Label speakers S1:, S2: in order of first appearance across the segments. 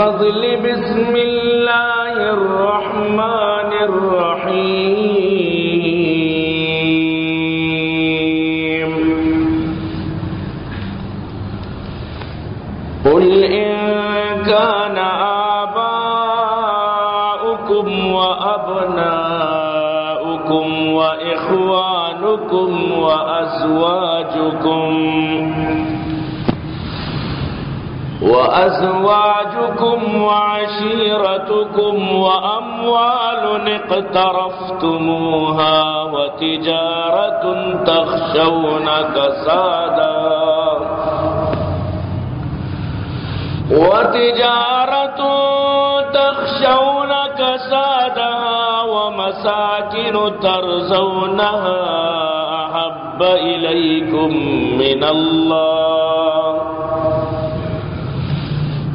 S1: وبفضل بسم الله الرحمن الرحيم. قل إن كان آباؤكم وأبناؤكم وإخوانكم وأزواجكم وأزواجكم وعشيرتكم وأموال اقترفتموها وتجارة تخشون كسادها وتجارة تخشون كسادها ومساكن ترزونها أحب إليكم من الله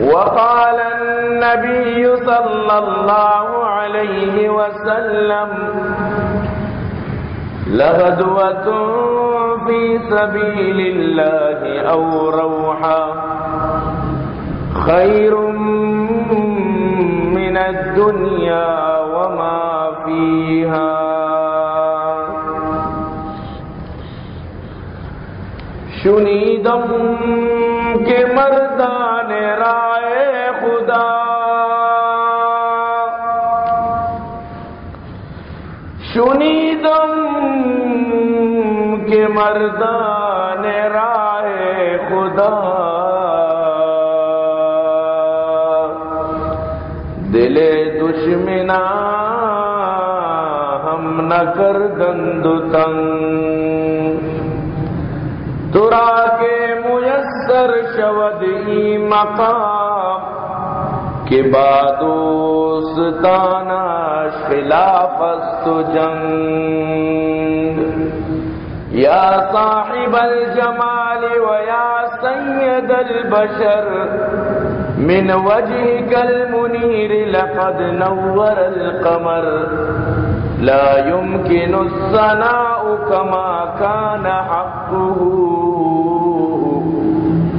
S1: وقال النبي صلى الله عليه وسلم لغدوة في سبيل الله أو روحا خير من الدنيا وما فيها. شنیدم مردان رائے خدا۔ دل دشمنا ہم نہ کر گند تنگ۔ ترا کے میسر شود ای مقام کے بادوستانہ خلافست جنگ۔ یا صاحب الجمال ویا سید البشر من وجهك المنير لقد نور القمر. لا يمكن الثناء كما كان حقه.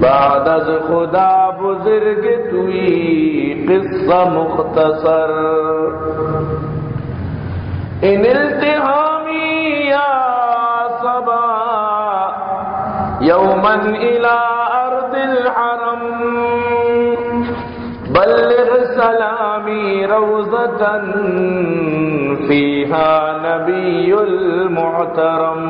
S1: بعد خدا بزرگ توی قصہ مختصر. إن التهامی يوما الى ارض الحرم. بلغ سلامي روضة فيها نبي المحترم.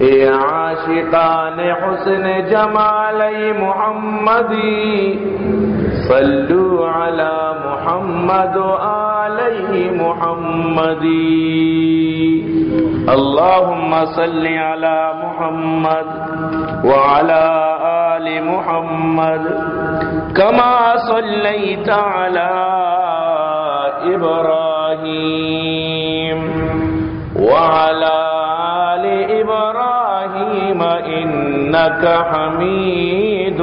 S1: يا عاشقان حسن جمالي محمدي صلوا على محمد وآله محمدي اللهم صل على محمد وعلى آل محمد كما صليت على إبراهيم وعلى آل إبراهيم إنك حميد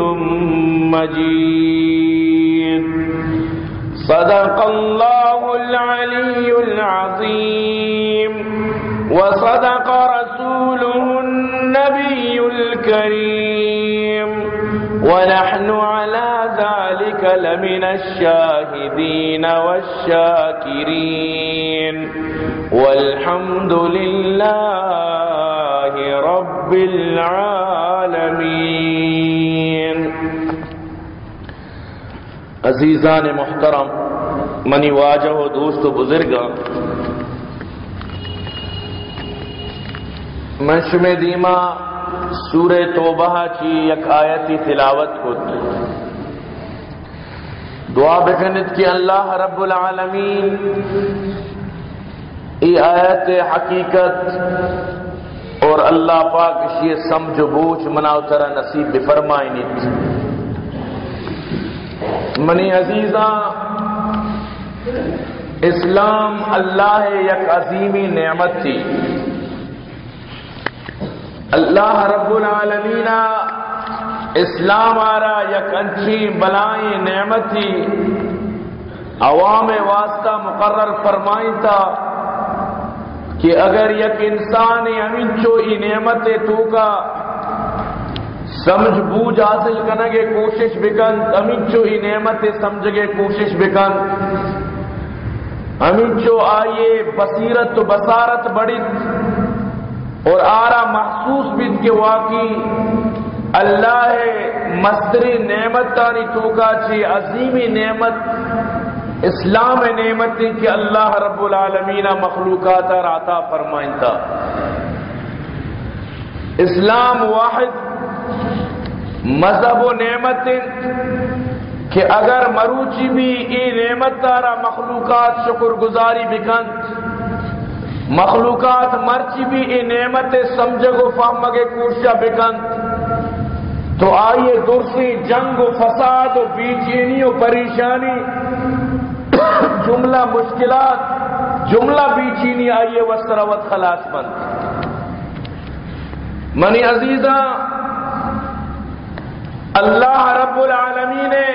S1: مجيد. صدق الله العلي العظيم. وصدق رسوله النبي الكريم. ونحن على ذلك لمن الشاهدين والشاكرين. والحمد لله رب العالمين. عزیزان محترم، منی واجہ و دوست و بزرگ منشم دیما سور توبہ چی یک آیتی تلاوت کت دعا بکنت کی اللہ رب العالمین ای آیت حقیقت اور اللہ پاک شی سمجھ بوچ مناو ترہ نصیب بفرمائنیت منی عزیزاں اسلام اللہ یک عظیمی نعمت تھی۔ اللہ رب العالمین اسلام آرا یک انچی بلائیں نعمت تھی عوام واسطہ مقرر فرمائی تھا کہ اگر یک انسان امنچو ای نعمت تو کا سمجھ بوجھ حاصل کرنے کے کوشش بکن امنچو ای نعمت سمجھ کے کوشش بکن۔ امنچو آئیے بصیرت تو بصارت بڑی اور آرا محسوس بھی کہ واقعی اللہ مستری نعمت تانی توکا چی عظیمی نعمت، اسلام نعمت تھی کہ اللہ رب العالمین مخلوقات راتا فرمائن تھا اسلام واحد مذہب و نعمت کہ اگر مروچی بھی ای نعمت تارا مخلوقات شکر گزاری بکند مخلوقات مرچی بھی ای نعمت سمجھ گو فہمگے کورشا بکند۔ تو آئیے درسی جنگ و فساد و بی چینی و پریشانی۔ جملہ مشکلات، جملہ بی چینی آئیے وسروت خلاص بند۔ منی عزیزہ، اللہ رب العالمین نے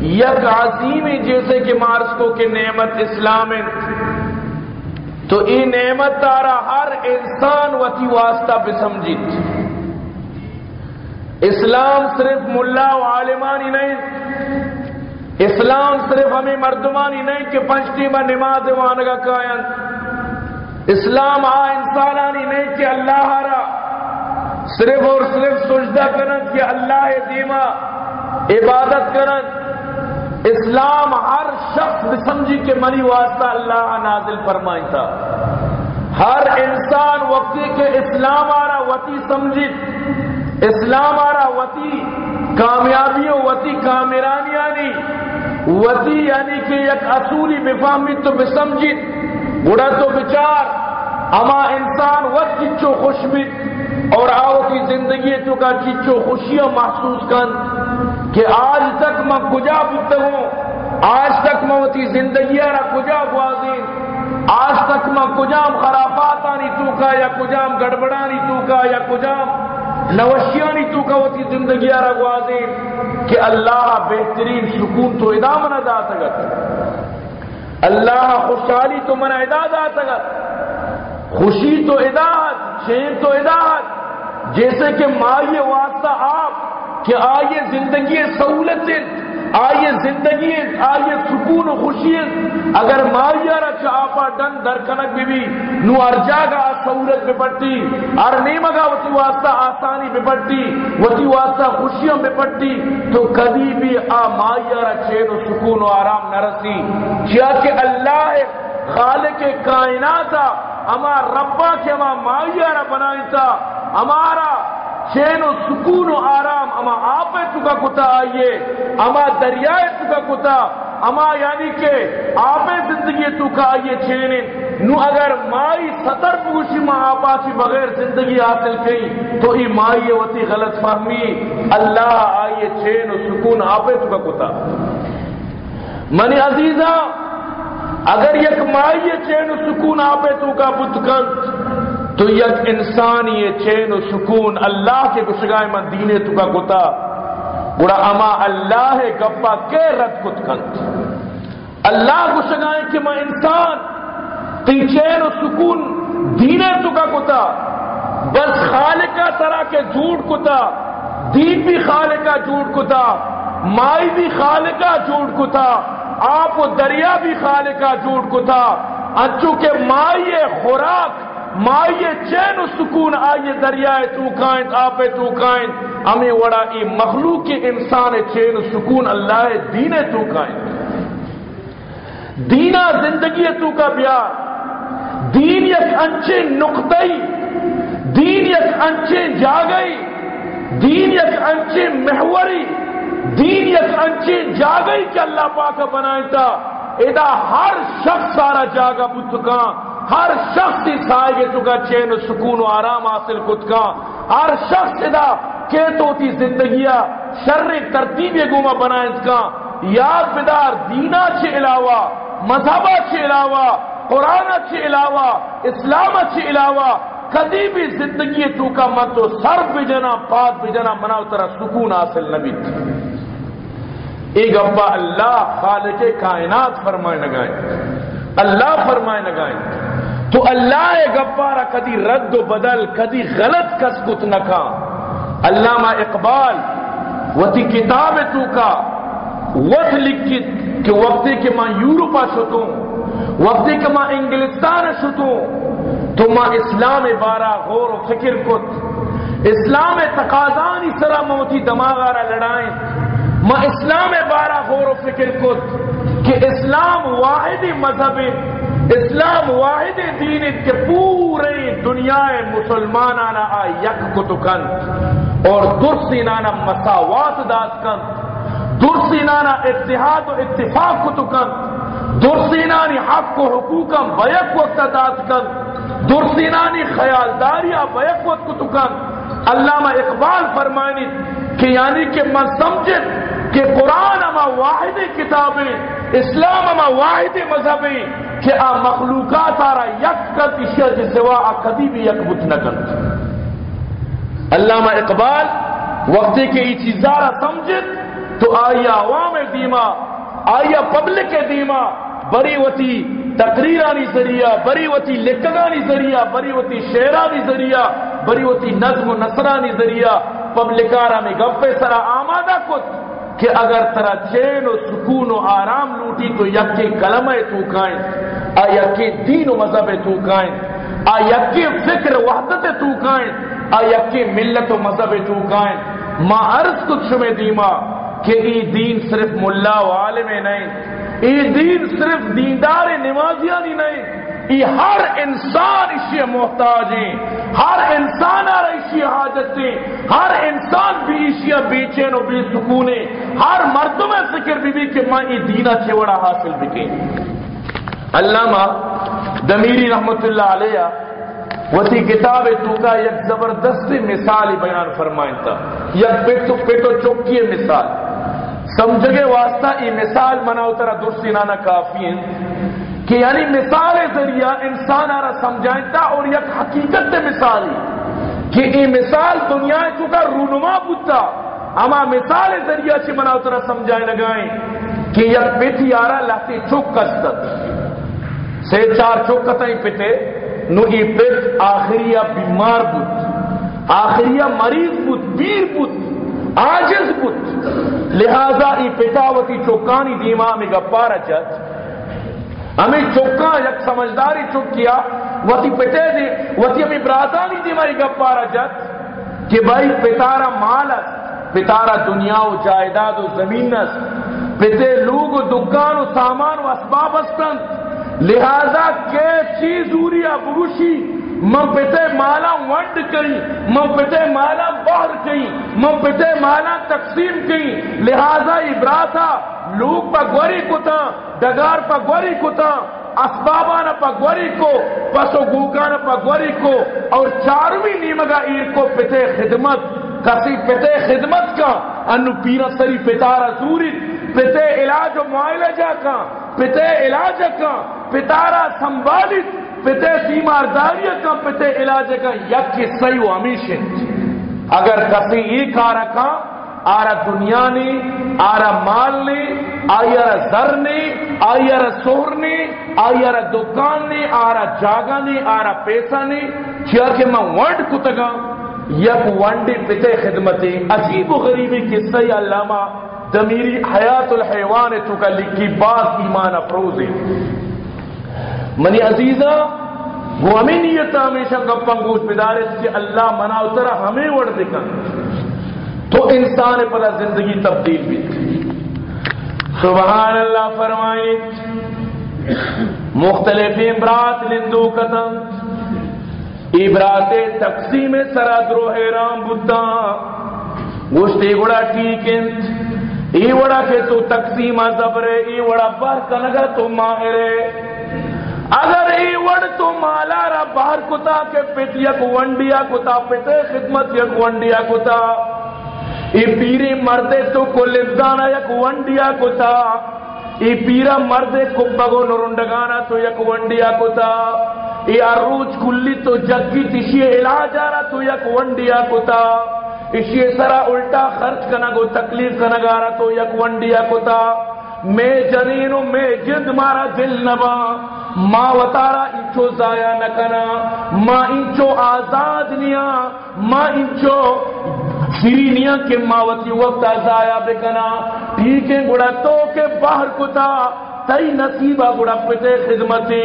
S1: یک عظیمی جیسے کہ مارسکو کے نعمت اسلام تو ای نعمت تارا ہر انسان وتی واسطہ بسمجھت اسلام صرف ملا و عالمانی نہیں۔ اسلام صرف ہمیں مردمانی نہیں کہ پنچتی میں نماز وانگا کائن اسلام آ انسانانی نہیں کہ اللہ را صرف اور صرف سجدہ کرن کہ اللہ دیما، عبادت کرن۔ اسلام ہر شخص سمجھی کے منی واسطہ اللہ نازل فرمائی تھا۔ ہر انسان وقتی کے اسلام آرا وتی سمجھی۔ اسلام آرا وتی کامیابیوں وتی کامرانی وتی یعنی کہ یک اصولی بفامی تو بسمجھی۔ بڑا تو بچار۔ اما انسان وقت چچو خوش بھی۔ اور آؤ کی زندگی تو کا چچو خوشیاں محسوس کن۔ کہ آج تک میں کجا بکتا ہوں؟ آج تک میں وتی زندگی را کجا گوازین آج تک میں کجام خرافات آنی تو یا کجام گڑبڑانی تو کا یا کجام نوشیانی تو کا وتی زندگی را گوازین کہ اللہ بہترین سکون تو ادا منا دا سکت۔ اللہ خوشحالی تو منا ادا دا سکت۔ خوشی تو اداعت شیر تو اداعت جیسے کہ مائیے واسطہ آپ کہ آئیے زندگی سہولت آئیے زندگی، آئیے سکون و خوشی اگر مائیہ رچ آپا ڈن در کنک بھی بھی نو ارجا گا سہولت بے پڑتی ار نیمگا وتی واسطہ آسانی بے پڑتی وتی واسطہ خوشیوں بے پڑتی تو کبھی بھی آ مائیہ چین و سکون و آرام نہ رسی۔ کیا کہ اللہ خالق کائنات اما ربا کے اما مائیہ بنائی تھا ہمارا چین و سکون و آرام، اما آپ چکا کتا آئیے، اما دریائے چکا کتا، اما یعنی کہ آپ زندگی چکا آئیے چین نو اگر مائی سطر پوشی ماں آپا بغیر زندگی حاصل کی تو ہی مائی وتی غلط فہمی۔ اللہ آئیے چین و سکون آپ چکا کتا۔ منی عزیزہ، اگر یک مائی چین و سکون آپ چکا بتکنت تو یک انسان یہ چین و سکون اللہ کے گشگائے من دینے تو کا گتا۔ بڑا اما اللہ گپا کے رد کت کنت۔ اللہ گشگائے کہ میں انسان تی چین و سکون دینے تو کا گتا۔ بس خالقہ طرح کے جھوٹ کتا۔ دین بھی خالقہ جھوٹ کتا۔ مائی بھی خالقہ جھوٹ کتا۔ آپ و دریا بھی خالقہ جھوٹ کتا۔ اچو کہ مائی خوراک مائی چین و سکون آئیے دریائے تو کائن آپ تو کائن ہمیں وڑا ای مخلوق انسان چین و سکون، اللہ دین تو کائن دینا زندگی تو کا بیار۔ دین یک انچے نقطئی۔ دین یک انچے جاگئی۔ دین یک انچے محوری۔ دین یک انچے جاگئی کہ اللہ پاک بنائیں تا۔ ادا ہر شخص سارا جاگا بتکان ہر شخص اس چکا چین و سکون و آرام حاصل کت کا۔ ہر شخص ادا کہ تو تی زندگیہ شر ترتیب گوما بنا اس کا۔ یاد بدار دینا چھ علاوہ، مذہبہ چھ علاوہ، قرآن چھ علاوہ، اسلام چھ علاوہ، کدی بھی زندگی تو کا مت تو سر بجنا پات بجنا منا اترا سکون حاصل نبی ایک ابا اللہ خالق کائنات فرمائے نگائے۔ اللہ فرمائے نگائے۔ تو اللہ گپارا کدی رد و بدل، کدی غلط کس کت نکا علامہ اقبال، وتی کتاب تو کا۔ وقت لکھت کہ وقتی کہ ماں یورپا شتوں وقتی کہ ماں انگلستان شتوں تو ماں اسلام بارہ غور و فکر کت۔ اسلام تقاضانی سرا موتی دماغارا لڑائیں۔ ماں اسلام بارہ غور و فکر کت کہ اسلام واحد مذہب اسلام واحد دین کے پورے دنیا مسلمان آنا آ یک کتکن اور درسی نانا مساوات داد کن، درسی نانا اتحاد و اتفاق کتکن درسی نانی حق و حقوقم بیک وقت داد کن، درسی نانی خیالداریا بیک وقت کتکن علامہ اقبال فرمائنی کہ یعنی کہ من سمجھت کہ قرآن اما واحد کتابیں، اسلام اما واحد مذہبیں کہ آ مخلوقات آ رہا یک کت اشیاء جس سوا آ کبھی بھی یک بت نہ کر۔ علامہ اقبال وقتی کے یہ چیزارا سمجھت تو آیا عوام دیما آیا پبلک دیما، بری وتی تقریرانی ذریعہ، بری وتی لکھگانی ذریعہ، بری وتی شعرانی ذریعہ، بری وتی نظم و نصرانی ذریعہ پبلکارا میں گپے سرا آمادہ کت کہ اگر ترا چین و سکون و آرام لوٹی تو یکی کلمہ تو کائیں۔ آ یکی دین و مذہب تو کائیں؟ آ یکی فکر وحدت تو کائیں؟ آ یکی ملت و مذہب تو کائیں؟ ما عرض کچھ میں دیما کہ ای دین صرف ملا و عالم نہیں، ای دین صرف دیندار نمازیاں نہیں، ای ہر انسان اسی محتاج ہیں، ہر انسان آ اسی حاجتیں ہر انسان بھی اسی بے چین و بے سکون ہر مرد میں ذکر بھی بھی کہ ماں یہ دینا چھوڑا حاصل بکے علامہ دمیری رحمت اللہ علیہ وسی کتاب تو کا یک زبردست مثال بیان فرمائن تھا یک پیٹو پیٹو چوکی مثال۔ سمجھگے واسطہ یہ مثال مناؤ ترا درسی نانا کافی ہیں۔ کہ یعنی مثال ذریعہ انسان آرہ سمجھائتا اور یک حقیقت مثالی کہ یہ مثال دنیا چکا رونما بودتا اما مثال ذریعہ چی منا اترا سمجھائے لگائیں۔ کہ یک پیٹی آرہ لہتی چک کستت سے چار چکتیں پیٹے نو ای پیٹ آخریہ بیمار بود آخریہ مریض بود بیر بود آجز بود لہذا ای پیٹاوتی چوکانی دیما میں گپارا جت ہمیں چوکا یک سمجھداری چک کیا، وتی پٹے دی وتی ہمیں براتانی دی مائی گپارا جت کہ بھائی پتارا مالت پتارا دنیا و جائیداد و زمین نس پتے لوگ و دکان و سامان و اسباب استن لہذا کے چیز اوریا بروشی من پتے مالا ونڈ کئی من پتے مالا بہر کئی من پتے مالا تقسیم کئی لہذا ابراتا لوگ پا گوری کتا ڈگار پا گوری کتا اسبابان پا گوری کو، پسو گوکان پا گوری کو، اور چاروی نیمگا ایر کو پتے خدمت، کسی پتے خدمت کا، انو پینا سری پتارا زوری پتے علاج و معائلجہ کا، پتے علاج کا، پتارا سنبھالیت پتے تیمارداری کا، پتے علاج کا، یک صحیح و ہمیشہ اگر کسی ایک آرہ کا آرہ دنیا نے آرہ مال نے آئیارہ زر نے آئیارہ سور نے آئیارہ دکان نے آرہ جاگا نے آرہ پیسہ نے چیار کہ میں ورڈ کتگا، یک ونڈی پتے خدمتی عجیب و غریبی قصہ علامہ دمیری حیات الحیوان تو کا لکھی بات ایمان افروزی منی عزیزہ، وہ ہمیں نیت ہمیشہ گپا گوش بدار کہ اللہ منا اترا ہمیں وڑ دکھن تو انسان پر زندگی تبدیل بھی سبحان اللہ فرمائی مختلف امرات لندو قدم ابرات تقسیم سرا درو حیران بدھا گوشتی گوڑا ٹھیک ای وڑا کہ تو تقسیم زبرے ای وڑا بار کنگا تو ماہرے۔ اگر ای وڑ تو مالا را باہر کتا کے پت یک ونڈیا کتا، پتے خدمت یک ونڈیا کتا۔ ای پیری مردے تو کو لبدانا یک ونڈیا کتا۔ ای پیرا مردے کبگو نرندگانا تو یک ونڈیا کتا۔ ای اروج کلی تو جگی تشی علاج آرا تو یک ونڈیا کتا۔ اسی سرا الٹا خرچ کنا گو تکلیف کنا گارا تو یک ونڈیا کتا۔ میں جنینو میں جد مارا دل نبا۔ ما وطارا انچو زایا نکنا ما انچو آزاد نیا۔ ما انچو سری نیا کے ماوتی وقت زایا بکنا۔ ٹھیک ہے گڑا، تو کے باہر کتا۔ تئی نصیبہ گڑا پتے خدمتی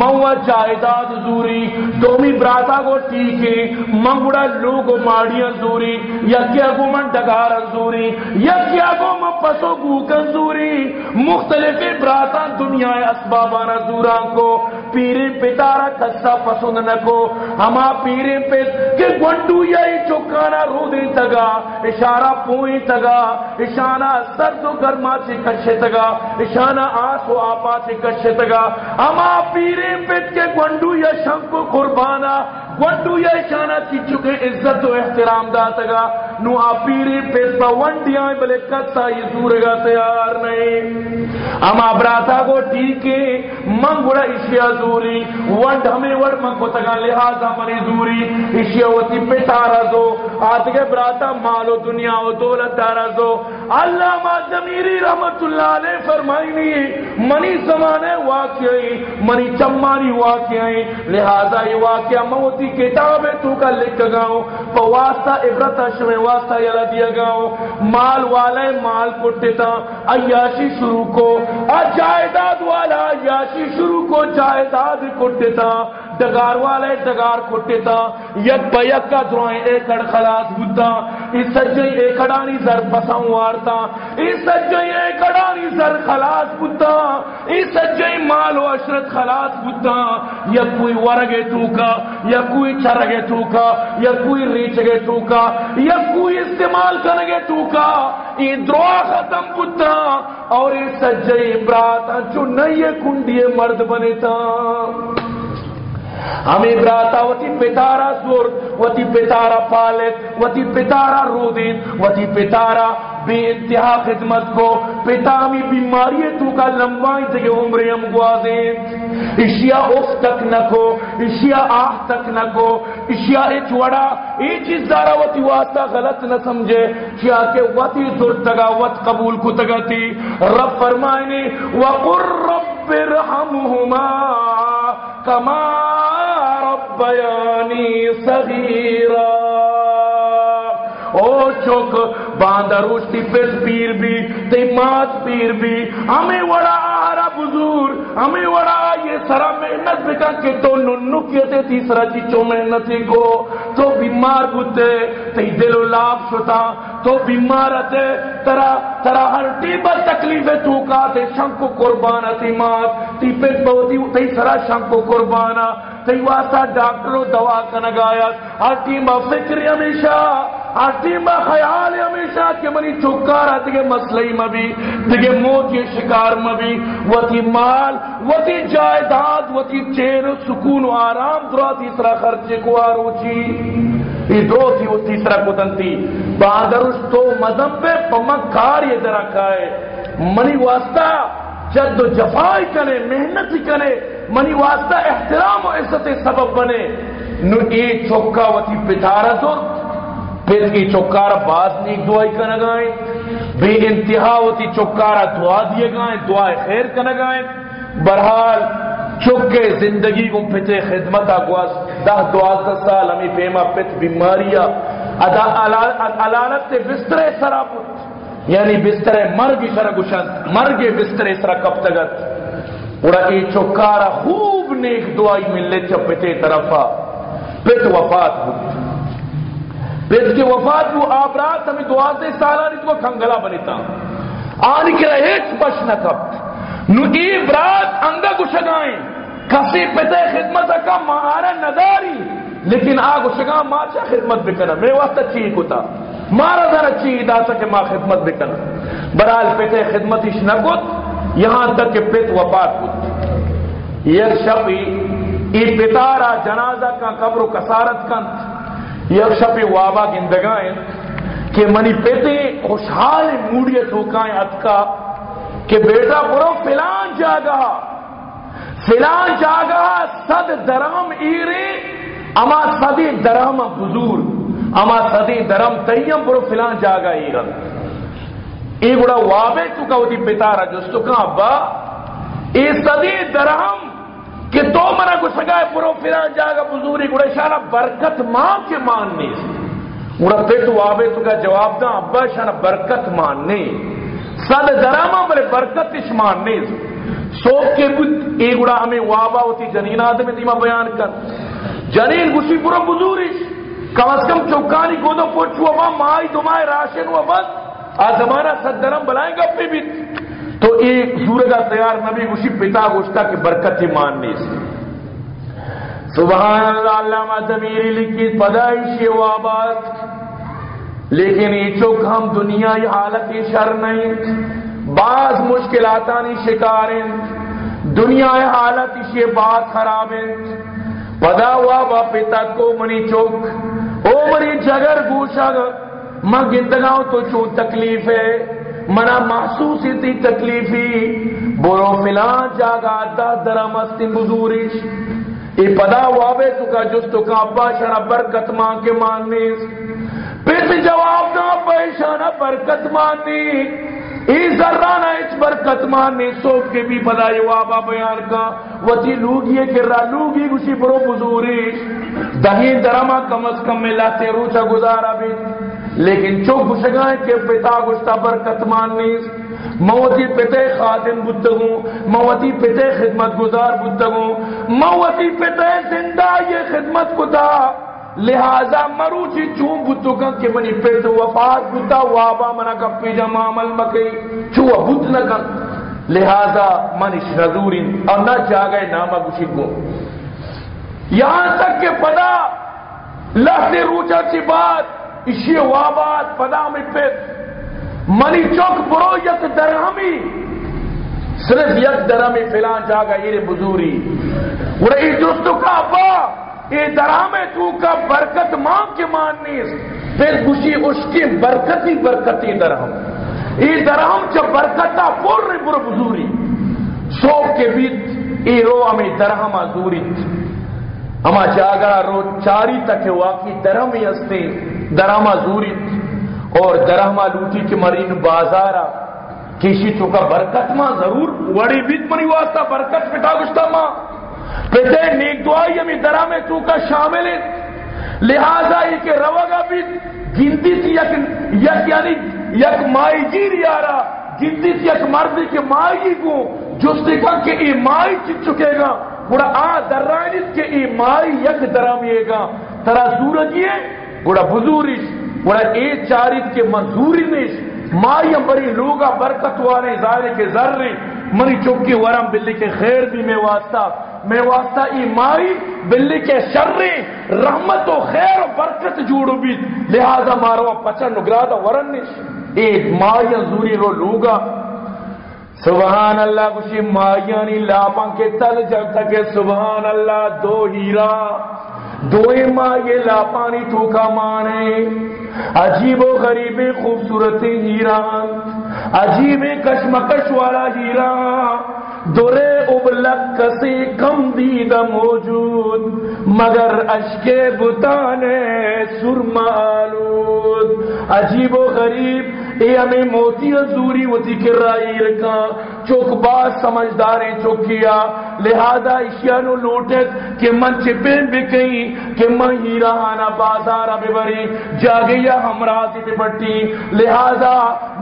S1: موا جائیداد زوری دومی براتا گو ٹھیک من گڑا لوگ ماڑیاں زوری یا کیا گو من ڈگار زوری یا کیا گو من پسو گوکن زوری مختلف براتا دنیا اسبابانا زوران کو پیرے پتارا کسا پسند نکو، ہما پیرے پت کہ گونڈو یا چوکانا رو دے تگا، اشارہ پوئی تگا، اشانہ سرد و گرما سے کشے تگا، اشانہ آس و آپا سے کشتگا ہما پیرے پیت کے گنڈو یا شنکو قربانا گونڈو یا شانہ چی چکے عزت و احترام داتگا۔ نو آ پیرے پیت ونڈی آئیں بلے کتا یہ زورگا تیار نہیں۔ اما براتا کو ٹھیکے من گڑا اشیاء زوری۔ ونڈ ہمیں وڑ من کو تگا، لہذا منی زوری۔ اشیاء وطی پیتارا زو۔ آتگے براتا مال و دنیا و دولت دارا زو۔ اللہ ما زمیری رحمت اللہ علیہ فرمائنی منی زمانے واقعی، منی چمانی واقعی۔ لہذا یہ واقعہ موتی کتاب تو کا لکھ گاؤں پا واسطہ عبرت اشمے واسطہ یلا دیا گاؤں۔ مال والے مال کٹتا عیاشی شروع کو۔ جائیداد والا عیاشی شروع کو، جائیداد کٹتا ڈگار والے ڈگار کٹتا یک بیک کا دعائیں ایکڑ خلاص بودتا۔ اس سجے ایکڑانی زر پساؤں وارتا اس سجے ایکڑانی زر خلاص بودتا اس سجے مال و عشرت خلاص بودتا، یا کوئی ورگے توکا یا کوئی چرگے توکا یا کوئی ریچگے یا کوئی استعمال کرنگے توکا یہ دعا ختم بودتا، اور اس سجے براتا جو نئے کنڈیے مرد بنے تا ہمیں براتا وتی پتارا زور وتی پتارا پالت وتی پتارا رودین وتی پتارا بے انتہا خدمت کو پتا پتامی بیماری تو کا لمبائی تھے کہ عمری ہم گوازیں اشیاء اخ تک نکو اشیاء آہ تک نکو اشیاء اچ وڑا ای چیز دارا وتی واسطہ غلط نہ سمجھے کیا کہ وتی در تگا وط قبول کو تگا تھی رب فرمائنی وقر رب رحمہما کما ربیانی صغیرہ۔ او چوک باندر روشتی پس پیر بھی، تی مات پیر بھی۔ ہمیں وڑا آرہ بزور، ہمیں وڑا یہ سرا محنت بکا کہ تو ننو کیتے تیسرا جی چیچو محنتی کو تو بیمار بودتے تی دل و لاب شتا۔ تو بیمارت ترا ترا ہر ٹیبا تکلیف تو کا تے شنکو قربانا تی مات۔ تی پیت بہتی تی سرا شنکو قربانا تی واسطہ ڈاکٹروں دوا کنگایت ہر ٹیمہ فکری ہمیشہ، آتی ما خیال ہمیشہ کہ منی چکارا تیگے مسئلہی مبی تیگے موت یہ شکار مبی وطی مال وطی جائداد وطی چین و سکون و آرام درا تیسرا خرچے کو آرو چی یہ دو تھی، وہ تیسرا کتن تھی۔ بادرش تو مذہب پہ پمکار یہ درہ کھائے۔ منی واسطہ جد و جفائی کنے محنت کنے منی واسطہ احترام و عزت سبب بنے۔ نو ای چوکا وطی پتارا زور پھر کی چوکارا باز نیک دعائی کا نگائیں بے انتہا ہوتی چوکارا دعا دیے گائیں دعا خیر کا نگائیں برحال چکے زندگی کو پھٹے خدمت آگواز۔ دہ دوازدہ سال ہمیں پیما پت بیماریا علالت بستر سرا پت۔ یعنی بستر مرگ سرا گشن مرگ بستر سرا کب تگت اڑا ای چکارا خوب نیک دعائی ملے چپتے طرفا پت وفات بود پت کے وفات بو آپ رات ہمیں دعا دوازدہ سالہ نہیں تو کھنگلا بنیتا آنی کرا ایک بش نہ کب نو ای برات انگا گشگائیں کسی پتے خدمت کا مہارا نداری لیکن آگ شگا ما چا خدمت بکنا میں وقت اچھی کتا مارا در اچھی ادا کہ ما خدمت بکنا برال پتے خدمت اش نکت یہاں تک کہ پت وفات کت یک شبی ای پتارا جنازہ کا قبر و کسارت کن یک شبی وابا گندگائیں کہ منی پیتے خوشحال موڑیت ہوکائیں اتکا کہ بیٹا برو فلان جاگا فلان جاگا صد درم ایرے، اما صدی درم بزور اما صدی درم تیم برو فلان جاگا ایرن ای گوڑا وابے چکا ہوتی پتارا جستو کہاں ابا ای صدی درہم کہ تو منا کو سگائے برو فلان جاگا بزوری گوڑا اشارہ برکت ماں کے ماننے گوڑا پیٹ وابے چکا جواب دا ابا اشارہ برکت ماننے۔ صد درہم برے برکت اش ماننے سوک کے بود ای گڑا ہمیں وابا ہوتی جنین آدم دیما بیان کر۔ جنین گوشی پورا بزورش کم از کم چوکانی کو دو پوچھو، اما مائی دمائی راشن و بس۔ آج زمانہ صد درم بلائیں گا اپنی بیت تو ایک سورگا تیار نبی گوشی پتا گوشتا کہ برکت ہی ماننے سے سبحان اللہ، علامہ زمیری لکھی پدائشی وابات لیکن یہ چوک ہم دنیا یہ حالت شر نہیں۔ بعض مشکلاتانی شکاریں دنیا حالت اسے بات خراب پدا ہوا با پتا کو منی چوک، او منی جگر گوشا میں گندگاؤں تو چون تکلیف ہے؟ منا محسوس تھی تکلیفی۔ برو فلان جاگا دا درم بزورش ای پدا ہوا بے تو کا جس تو کا ابا شنا برکت مان کے ماننی پیت جواب دا پیشانا برکت ماننی ای ذرانہ اس برکت ماننے سوک کے بھی پدائی وابا بیان کا۔ وچی لوگی کہ را لوگی گوشی برو بزوری دہی درما کم از کم میں لاتے گزارا بھی۔ لیکن چوک گوشگائیں کہ پتا گوشتا برکت ماننی موتی پتے خادم بودتگوں موتی پتے خدمت گزار بودتگوں موتی پتے زندہ یہ خدمت کتا، لہذا مروچی چون بودتو کن کہ منی پیت وفات بودتا، وابا منا کپی جمع عمل مکی چوہ بود نکن لہذا منش نظورین اور نہ جاگئے نامہ گوشی گو یہاں تک کہ پدا لحظے روچا چی بات اسی وابات پدا میں پیت منی چوک برو یک درہمی، صرف یک درہمی فلان جاگا یہ بزوری۔ اور ای دوستو کا ابا یہ درام تو کا برکت ماں کے ماننی پھر خوشی اس کی برکتی برکتی درہم۔ یہ درہم چا برکتا پور بر بزوری۔ سو کے بیت ای رو ہمیں درہم آزوری۔ اما جاگا رو چاری تک واقعی درہم ہستے درہم آزوری اور درہم لوٹی کے مرین بازارا کسی تو کا برکت ماں ضرور وڑی بیت منی واسطہ برکت پٹا گشتا ماں۔ پیتے نیک دعائی ہمیں درہ میں تو کا شامل ہے۔ لہذا یہ کہ روگا بھی گنتی تھی یک, یک یعنی یک مائی جیر یارا گنتی تھی یک مردی کے مائی کو جس نے کہ ای مائی چک چکے گا۔ گوڑا آ درائنیت کہ ای مائی یک درامیے گا۔ ترا سورج یہ گوڑا بزورش گوڑا اے چاریت کے منظوری نیش مائی ہم بڑی لوگا برکت وانے ظاہر کے ذرے منی چکی ورم بلی کے خیر بھی میں واسطہ میں واسطہ ای مائی بلی کے شر رحمت و خیر و برکت جوڑو بھی۔ لہذا مارو پچن نگرادہ ورنش ایک مائی زوری رو لوگا۔ سبحان اللہ کچھ مائیانی لاپن کے تل جب تک سبحان اللہ، دو ہیرا۔ دو ماں یہ لاپانی تو کا مانے۔ عجیب و غریب خوبصورت ہیرا عجیب کشمکش والا ہیرا درے ابلک کسی کم دید موجود، مگر اشک بتانے سرما آلود۔ عجیب و غریب اے ہمیں موتی زوری وتی کر رائی رکھا چوک باز سمجھداریں چوکیا لہذا اشیانو لوٹت کہ من چپین بکئی کہ من ہیرا آنا بازارا ببری جاگیا ہمراتی ببٹی لہذا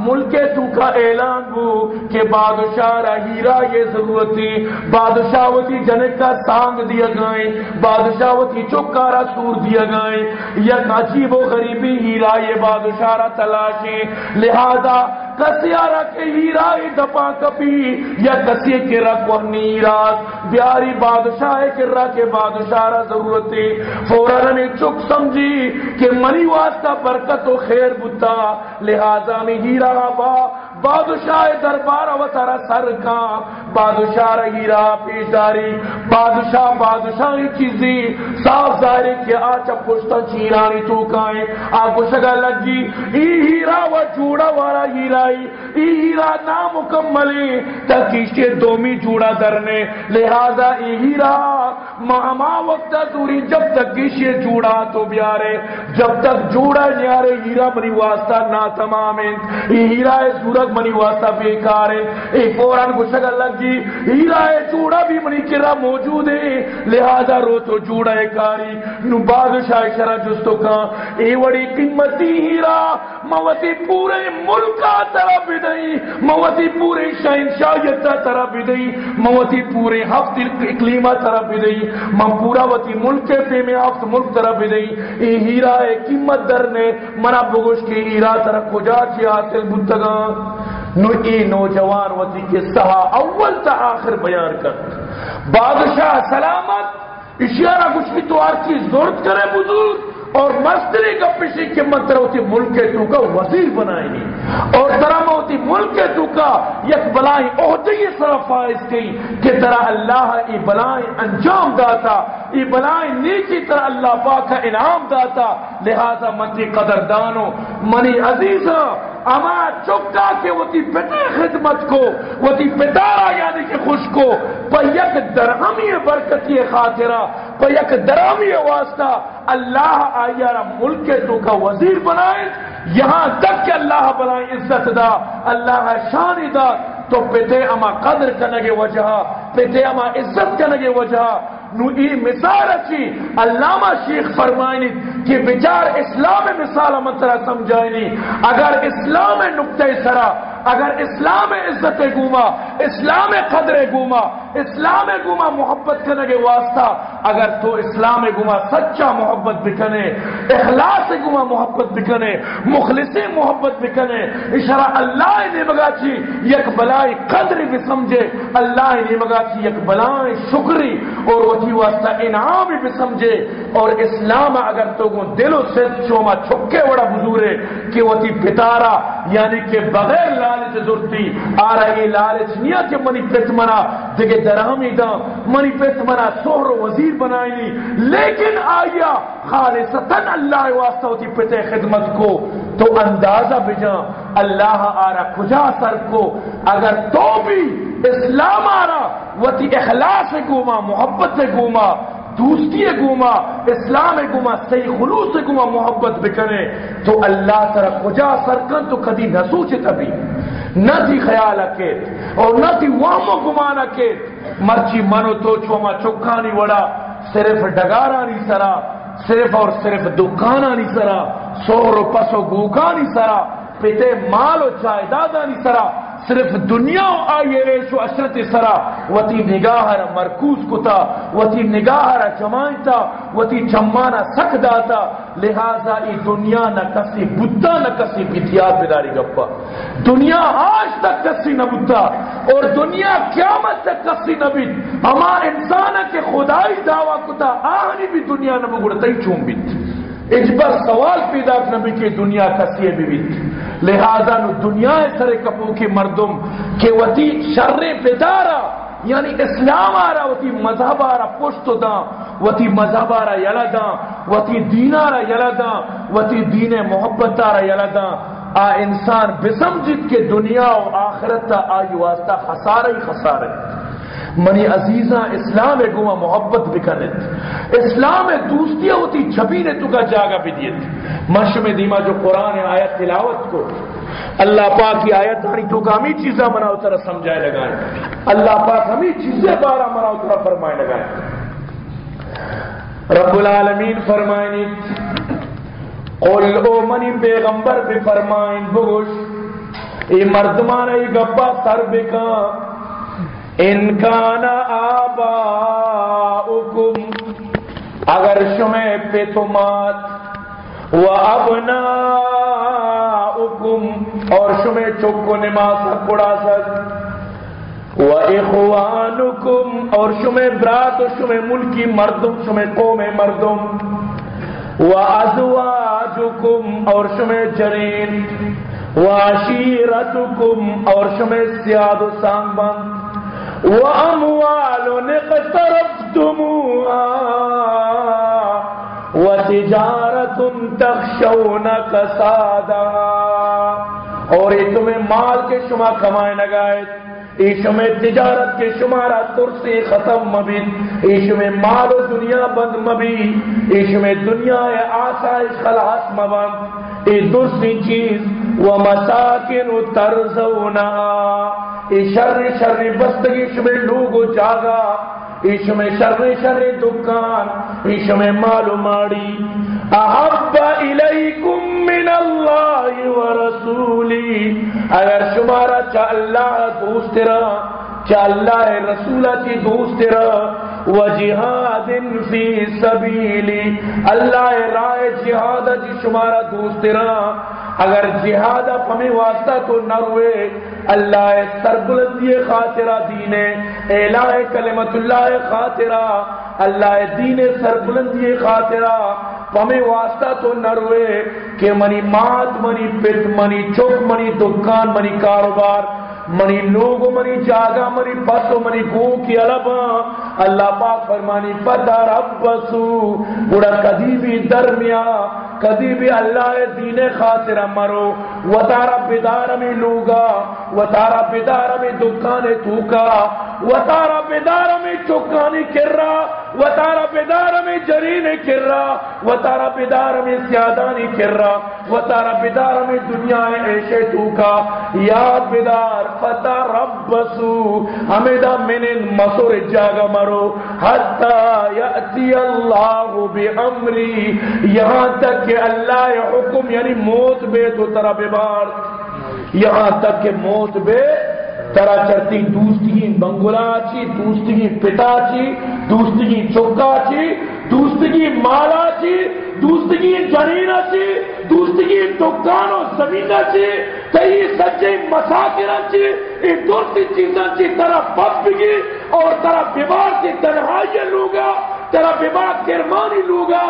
S1: ملک تو کا اعلان بو کہ بادشاہ را ہیرا یہ ضرورتی بادشاہ بادشاہوتی جنک کا سانگ دیا گئے۔ بادشاہوتی چکارا سور دیا گئے۔ یا عجیب و غریبی ہیرا یہ بادشاہ را تلاشی لہذا کسی آرہ کے ہیرائی دپا کپی یا کسی کے رکھ نیرات بیاری بادشاہ کے رکھ کے بادشاہ را ضرورتی فوراں نے چک سمجھی کہ منی واسطہ برکت و خیر بتا لہذا میں ہیرا با بادشاہ دربار و سر کا بادشاہ رہی را بادشاہ بادشاہ چیزی۔ صاف ظاہر کہ آچا پشتا چیرانی تو کائیں۔ آگو شگا لگی، ای ہیرا و جوڑا وارا ہیرائی ای ہیرا نامکملی تکیشی دومی جوڑا درنے لہذا ای ہیرا مہما وقت دوری جب تک کیشی جوڑا تو بیارے۔ جب تک جوڑا نیارے، ہیرا منی واسطہ نا تمام ہیرا سورج منی واسطہ بیکار ہے ایک فوراً گشک اللہ کی ہیرا ہے چوڑا بھی منی کرا موجود ہے۔ لہذا رو تو چوڑا ہے کاری۔ نو بادشاہ شرع جستو کا اے وڑی قیمتی ہیرا، موتی پورے ملکا طرح بدئی موتی پورے شہنشاہیتا طرح بدئی موتی پورے ہفت اقلیمہ طرح بدئی من پورا وتی ملک پہ میں ہفت ملک طرح بدئی اے ہیرا ہے قیمت در نے منا بگوش کی ہیرا طرح کجا چی حاصل بودتگاں نو ای نوجوان وزی کے سہا اول تا آخر بیان کر۔ بادشاہ سلامت اشیارہ کچھ بھی تو آر چیز ضرورت کرے، بزرگ۔ اور مستری کا پشی کے منتر ہوتی ملک تو کا وزیر بنائیں گی اور درم ہوتی ملک تو کا یک بلائیں عہدے یہ سر فائز کی کہ طرح اللہ ای بلائیں انجام داتا، ای بلائیں نیکی طرح اللہ پاک کا انعام داتا۔ لہذا منتی قدردانو منی عزیزہ اما چکا کہ وہ تی پتے خدمت کو، وہ تی پتارا یعنی کہ خوش کو پا یک درہمی برکتی خاطرہ پا یک درہمی واسطہ اللہ آیا ملک تو کا وزیر بنائے، یہاں تک کہ اللہ بنائے عزت دا، اللہ شان دا، تو پتے اما قدر کنگے وجہ پتے اما عزت کنگے وجہ، نو ای مثال اچھی، علامہ شیخ فرمائنی کہ بچار اسلام مثال منترہ سمجھائنی، اگر اسلام نقطہ سرا اگر اسلام عزت گوما، اسلام قدر گوما، اسلام گوما محبت کرنے کے واسطہ اگر تو اسلام گوما سچا محبت بکنے اخلاص گوما محبت بکنے مخلص محبت بکنے اشارہ اللہ نے مگا چی یک بلائی قدر بھی سمجھے، اللہ نے مگا چی یک بلائی شکری اور وہی واسطہ انعام بھی سمجھے۔ اور اسلام اگر تو گو دل و سے چوما، چھکے وڑا بزورے کہ وہ تھی پتارا یعنی کہ بغیر لالچ ضرورتی آ رہی لالچ نیا کہ منی پیت منا، دیکھے درہمی دا، منی پیت منا سوہر و وزیر بنائی۔ لی لیکن آیا خالصتاً اللہ واسطہ ہوتی پیتے خدمت کو، تو اندازہ بجا، اللہ آ کجا سر کو؟ اگر تو بھی اسلام آ رہا وہ تی اخلاص گوما، محبت گوما دوستی گوما، اسلام گوما، صحیح خلوص گوما، محبت بکنے تو اللہ طرف کجا سرکن تو کدی نہ سوچے تبھی نہ تھی خیال اکیت اور نہ تھی وہم و گمان اکیت مرچی منو تو چوما چکانی وڑا، صرف ڈگارانی سرا، صرف اور صرف دکانانی سرا سور و پس و گوکانی سرا، پیتے مال و جائیدادانی سرا صرف دنیا آئیے ریشو اشرت سرا، وتی نگاہ را مرکوز کتا، وتی نگاہ را جمائتا وتی چمانا سک داتا، لہذا ای دنیا نہ کسی بتا، نہ کسی بیتیار بداری گپا۔ دنیا آج تک کسی نہ بتا، اور دنیا قیامت تک کسی نہ بیت اما انسان کے خدای دعویٰ کتا، آہنی بھی دنیا نہ بگڑتا ہی چون بیت اجبر سوال پیدا نبی کی دنیا کسی بھی بیت لہذا نو دنیا سر کپو کی مردم کہ وتی شر پدارا یعنی اسلام آ رہا وتی مذہب آ رہا پشت دا وتی مذہب آ رہا یلا دا وتی دین آ رہا یلا دا وتی دین محبت آ رہا یلا دا آ انسان بسمجد کے دنیا و آخرت تا آئی واسطہ خسارہ ہی خسارہ منی عزیزاں اسلام گما محبت بکنت اسلام دوستی ہوتی چھپی نے تو کا جاگا بھی دیت۔ مش میں دیما جو قرآن آیت تلاوت کو، اللہ پاک کی آیت آنی تو کہ ہمیں چیزیں منا اترا سمجھائے لگائیں اللہ پاک ہمیں چیزیں بارہ منا اترا فرمائے لگائیں رب العالمین فرمائیں قل او منی پیغمبر بھی فرمائیں بگوش ای مردمان ای گپا سر بکا۔ ان کانا آباؤکم، اگر شمع پیتمات و ابنا اور شمع چکو نماز پڑا سک و اخوانکم اور شمع برات و شمع ملکی مردم، شمع قوم مردم و ازواجکم اور شمع جرین و عشیرتکم اور شمع سیاد و سانبند وأموال اقترفتموها وتجارة تخشون كسادها اور یہ تمہیں مال کے شما کمائے لگائے ایشو میں تجارت کے شمارا ترسی ختم مبین ایشو میں مال و دنیا بند مبی ایشو میں دنیا آسائش خلاص مبند دوسری چیز ومساکن ترزونا۔ شر شر بستگی شمع لوگو جاگا۔ ایش میں شر شر دکان۔ ایش میں معلوم ماڑی۔ احب الیکم من اللہ و رسولی۔ اگر شمارا چا اللہ دوست را، چا اللہ رسولہ چی دوست را۔ و جہاد فی سبیلی۔ اللہ رائے جہاد جی اگر جہاد پمی واسطہ تو نہ روئے اللہ سربلندی خاطرہ دین الہ کلمت اللہ خاطرہ، اللہ دین سربلندی خاطرہ۔ پمی واسطہ تو نہ روئے کہ منی مات، منی پت، منی چوک، منی دکان، منی کاروبار، منی لوگ، منی جاگا منی پسو منی گو کی علبا اللہ پاک فرمانی پدر ابسو بڑا کدی بھی درمیان کدی بھی اللہ دین خاطر مرو۔ و تارا بیدار میں لوگا و تارا بیدار میں دکانے توکا و تارا بیدار میں چکانی کر رہا و تارا بیدار میں جرینے کر رہا و تارا بیدار میں سیادانی کر رہا و تارا بیدار میں دنیا ایشے توکا۔ یاد بیدار، فتا ربسو حمیدہ منن مسور جاگا مرو۔ حتی یأتی اللہ بی امری یہاں تک کہ اللہ حکم یعنی موت بے تو ترا بیمار۔ یہاں تک کہ موت بے ترا چرتی دوستگی بنگلا چی دوستگی پتا چی دوستگی چوکا چی دوستگی مالا چی دوستگی جنینا چی دوستگی دکان و زمینہ چی، کئی سچے مساکرہ چی یہ دوستی چیزاں چی، ترا بب اور ترا بیمار چی تنہائی لوگا، ترا بیمار کرمانی لوگا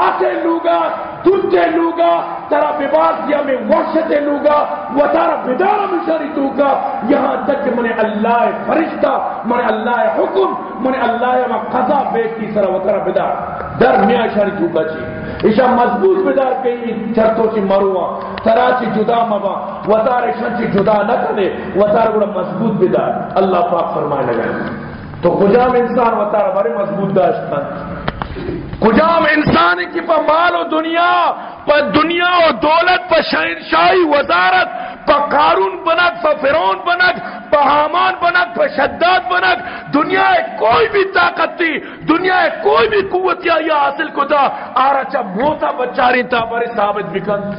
S1: آتے لوگا دجے لوگا ترا بیمار دیا میں ورشتے لوگا و تارا بیدارا مشاری توگا یہاں تک کہ منے اللہ فرشتہ منے اللہ حکم منے اللہ قضا بیٹی سرا و تارا بیدار در میاں شاری توگا چی۔ ایشا مضبوط بیدار کئی چرتو چی مروا ترا چی جدا مبا و تارا چی جدا نہ کرے۔ و تارا گوڑا مضبوط بیدار اللہ پاک فرمائے لگا۔ تو کجام انسان و تارا بڑے مضبوط داشتا کجام انسان کی پا مال و دنیا، پا دنیا و دولت، پا شہنشاہی وزارت، پا قارون بنک، پا فرون بنک، پا حامان بنک، پا شداد بنک، دنیا کوئی بھی طاقت تھی، دنیا کوئی بھی قوت یا حاصل کتا تھا آرہ چا موتا بچاری تا بری ثابت بکن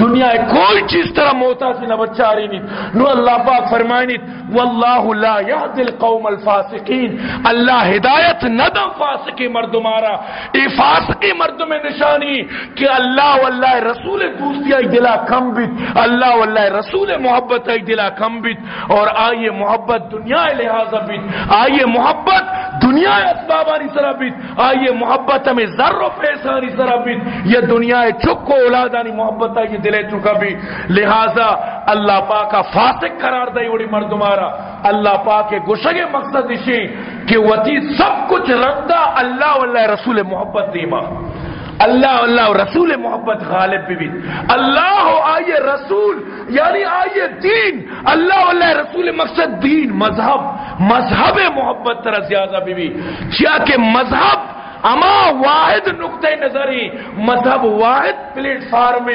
S1: دنیا کوئی چیز طرح موتا سی نہ بچا رہی نہیں۔ نو اللہ پاک فرمائے نہیں، واللہ لا یهد القوم الفاسقین اللہ ہدایت ندم فاسقی مردمارا ای فاسقی مردم نشانی کہ اللہ واللہ رسول دوستی ایک دلا کم بیت۔ اللہ واللہ رسول محبت ایک دلا کم بیت۔ اور آئیے محبت دنیا لحاظ بیت۔ آئیے محبت دنیا اسبابانی سرابیت آئیے، محبت ہمیں ذر و پیسانی سرابیت یہ دنیا چکو اولادانی محبت آئیے دلے چکا بھی۔ لہذا اللہ پاک فاسق قرار دائی وڑی مردمارا اللہ پاک کے گشگ مقصد اسی کہ وتی سب کچھ رندہ اللہ واللہ رسول محبت دیما اللہ اللہ رسول محبت غالب بھی بھی۔ اللہ آئیے رسول یعنی آئیے دین۔ اللہ اللہ رسول مقصد دین، مذہب مذہب محبت طرح زیادہ بھی بھی۔ کیا کہ مذہب اما واحد نقطۂ نظری مذہب واحد پلیٹ فارم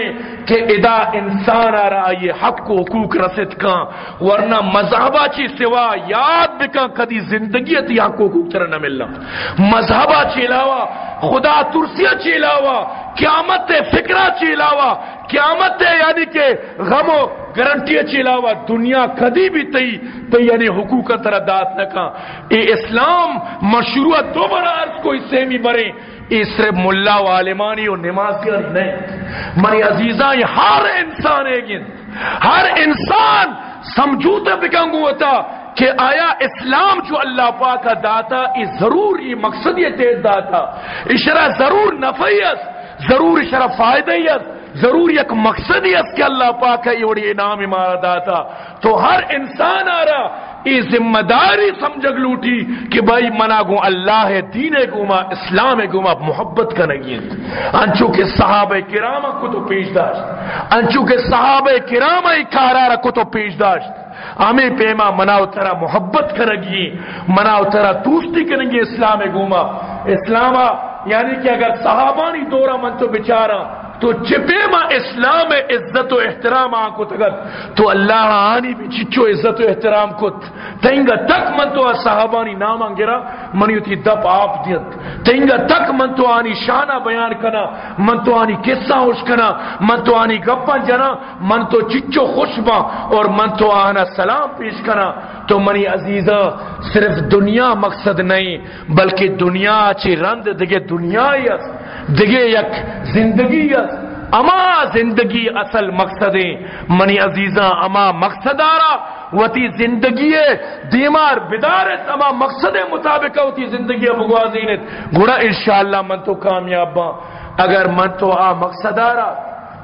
S1: کہ ادا انسان آ رہا یہ حق کو حقوق رسد کا ورنہ مذہبہ چی سوا یاد بکا کدی زندگی تی حق کو حقوق ترہ نہ ملنا۔ مذہبہ چی علاوہ، خدا ترسیہ چی علاوہ، قیامت فکرہ چی علاوہ، قیامت یعنی کہ غم و گارنٹی اچھی علاوہ دنیا کدی بھی تئی تو یعنی حقوق طرح دات نہ کہاں اے اسلام مشروع دو برار کو اس سے بھی برے اے صرف ملا و عالمانی و نمازی نہیں۔ منی عزیزاں، یہ ہر انسان ہے گن۔ ہر انسان سمجھوتا بکنگو ہوتا کہ آیا اسلام جو اللہ پاک کا داتا، یہ ضرور یہ مقصد یہ تیز داتا۔ اشرا ضرور نفعیت، ضرور اشرا فائدیت ضرور یک مقصد ہی کہ اللہ پاک ہے، یہ انعام مارا داتا۔ تو ہر انسان آ رہا، یہ ذمہ داری سمجھ لوٹی کہ بھائی منا گو اللہ ہے، دین گما اسلام گما محبت کا نہیں انچو کے صحابہ کرام کو تو پیش داشت۔ انچو کے صحابہ کرام کارا کو تو پیش داشت۔ ہمیں پیما منا اترا محبت کرنگی منا اترا دوستی کرنگی اسلام گوما اسلام یعنی کہ اگر صحابانی دورہ من تو بچارا تو چپے اسلام عزت و احترام آنکو تو اللہ آنی بھی چچو عزت و احترام کت تینگا تک من تو صحابانی نام انگرا منیو تی دپ آپ دیت۔ تینگا تک من تو آنی شانہ بیان کنا، من تو آنی قصہ ہوش کنا، من تو آنی گپا جنا، من تو چچو خوش با، اور من تو آنا سلام پیش کنا۔ تو منی عزیزہ صرف دنیا مقصد نہیں، بلکہ دنیا چی رند دگے دنیا یس دگے یک زندگی یس اما زندگی اصل مقصد منی عزیزاں اما مقصد آرا وتی زندگی دیمار بدارت اما مقصد مطابق وتی زندگی بگوازینت گوڑا انشاءاللہ من تو کامیاب با. اگر من تو آ مقصد آرا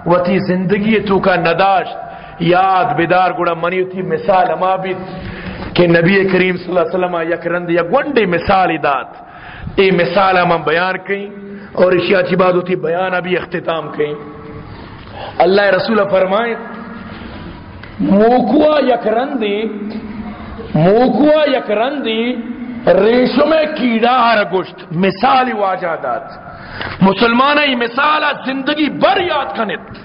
S1: وتی زندگی تو کا نداشت، یاد بدار گوڑا منی وتی مثال اما بھی کہ نبی کریم صلی اللہ علیہ وسلم یک رند یا گونڈی مثال دات اے مثال ہم بیان کہیں اور اشیاء چی بات ہوتی بیان ابھی اختتام کہیں اللہ رسول فرمائے، موکوا یک رندی، موکوا یک رندی ریشم کیڑا ہر گشت مثالی واجادات مسلمان مثال زندگی بر یاد کنت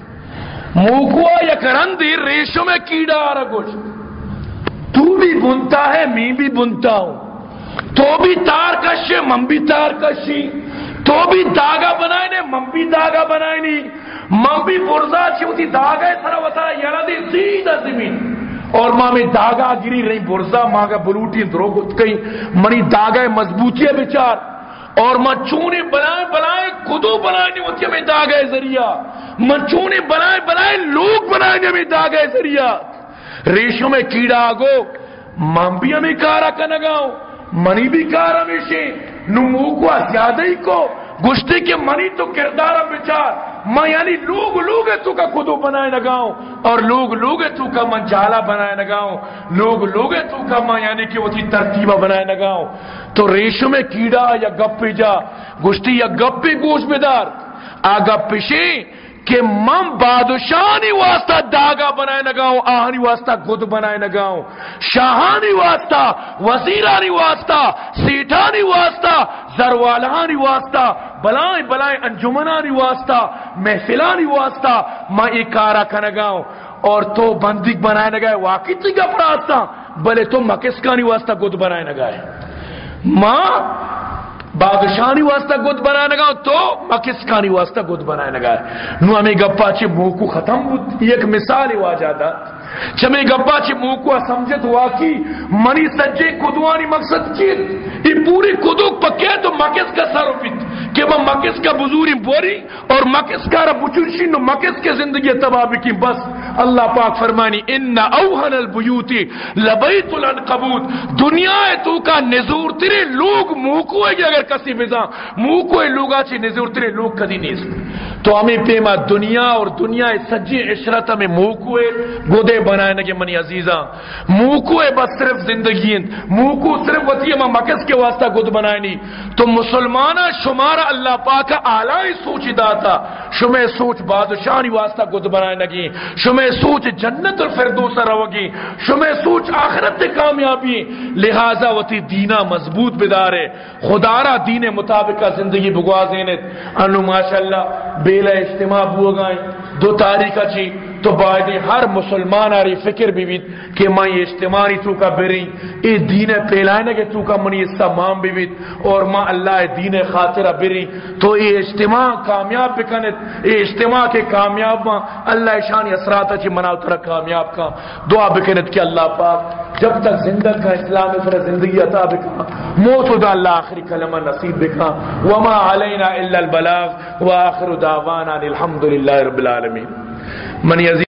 S1: موکوا یک رندی ریشم کیڑا ہر گشت تو بھی بنتا ہے، میں بھی بنتا ہوں۔ تو بھی تار کشے من بھی تار کشی۔ تو بھی داغا بنائے نے، من بھی داغا بنائے نہیں من بھی برزا چوتی داغا سرا وطا یارا دی سیدھا زمین۔ اور ماں میں داغا گری رہی، برزا ماں کا بلوٹی درو گت کئی منی داغا مضبوطی ہے بچار اور ماں چونے بنائے بنائے خودو بنائے نہیں ہوتی ہمیں داغا ذریعہ۔ من چونے بنائے بنائے لوگ بنائے نہیں ہمیں داغا ذریعہ۔ ریشوں میں کیڑا آگو من بھی ہمیں کارا کا نگاؤں منی بھی کارا ہمیشہ نمو کو زیادہ ہی کو گشتے کے منی تو کردارہ بچار میں یعنی لوگ لوگ تو کا خودو بنائے نگاؤں، اور لوگ لوگ تو کا من جالا بنائے نگاؤں، لوگ لوگ تو کا من یعنی کہ وہ تھی ترتیبہ بنائے نگاؤں۔ تو ریشم میں کیڑا یا گپ جا، گشتی یا گپ گوش بیدار، آگا پشے کہ من بادشاہانی واسطہ داغا بنائے نگاؤں آہانی واسطہ گد بنائے نگاؤں شاہانی واسطہ، وزیرانی واسطہ سیٹانی واسطہ زروالانی واسطہ، بلائیں بلائیں انجمنانی واسطہ، محفلانی واسطہ، میں ایک کارا کنگاؤں اور تو بندگ بنائے نگائے واقعی تھی گا پراستا بلے تو مکسکانی واسطہ گد بنائے نگائے ماں بادشاہی واسطہ گد بنائے لگا تو پاکستانی واسطہ گد بنائے لگا نو ہمیں گپا چھ منہ کو ختم بود۔ ایک مثال ہی واجادا چمے گپا چھ منہ کو سمجھت واقعی منی سجے کدوانی مقصد چیت یہ پوری کدو پکے تو مکس کا سر پیت کہ وہ مکس کا بزوری بوری اور مکس کا رب بچنشی نو مکس کے زندگی تباہ کی، بس اللہ پاک فرمانی ان اوہن البیوتی لبیت العنقبوت دنیا تو کا نزور تیرے لوگ منہ کو ہے اگر کسی بزا منہ کو لوگا چی نزور تیرے لوگ کدی نہیں تو ہمیں پیما دنیا اور دنیا سجی عشرت ہمیں موکوے گودے بنائے نگے منی عزیزاں۔ موکوے بس صرف زندگی موکو صرف وطی ہم مکس کے واسطہ گود بنائے نہیں تو مسلمانہ شمارہ اللہ پاک آلائی سوچ داتا۔ شمع سوچ بادشاہی واسطہ گد بنائے نگی شمع سوچ جنت الفردوس روگی شمع سوچ آخرت کامیابی لہذا وتی دینا مضبوط بدارے۔ خدارا دین مطابق زندگی بگوازینت انو ماشاءاللہ بے بیلہ اجتماع بوگائیں دو تاریخ چی تو باید ہر مسلمان آری فکر بھی بیت کہ میں یہ اجتماعی تو کا بری اے دین پیلائنے کہ تو کا منی اس مام بھی بیت اور ماں اللہ دین خاطرہ بری۔ تو یہ اجتماع کامیاب بکنت، یہ اجتماع کے کامیاب ماں اللہ شانی اثرات چی مناو ترہ کامیاب کا۔ دعا بکنت کہ اللہ پاک جب تک زندگ کا اسلام پر زندگی عطا بکا، موت دا اللہ آخری کلمہ نصیب بکا۔ وما علینا الا البلاغ، وآخر دعوانا الحمدللہ رب العالمین۔ من یزید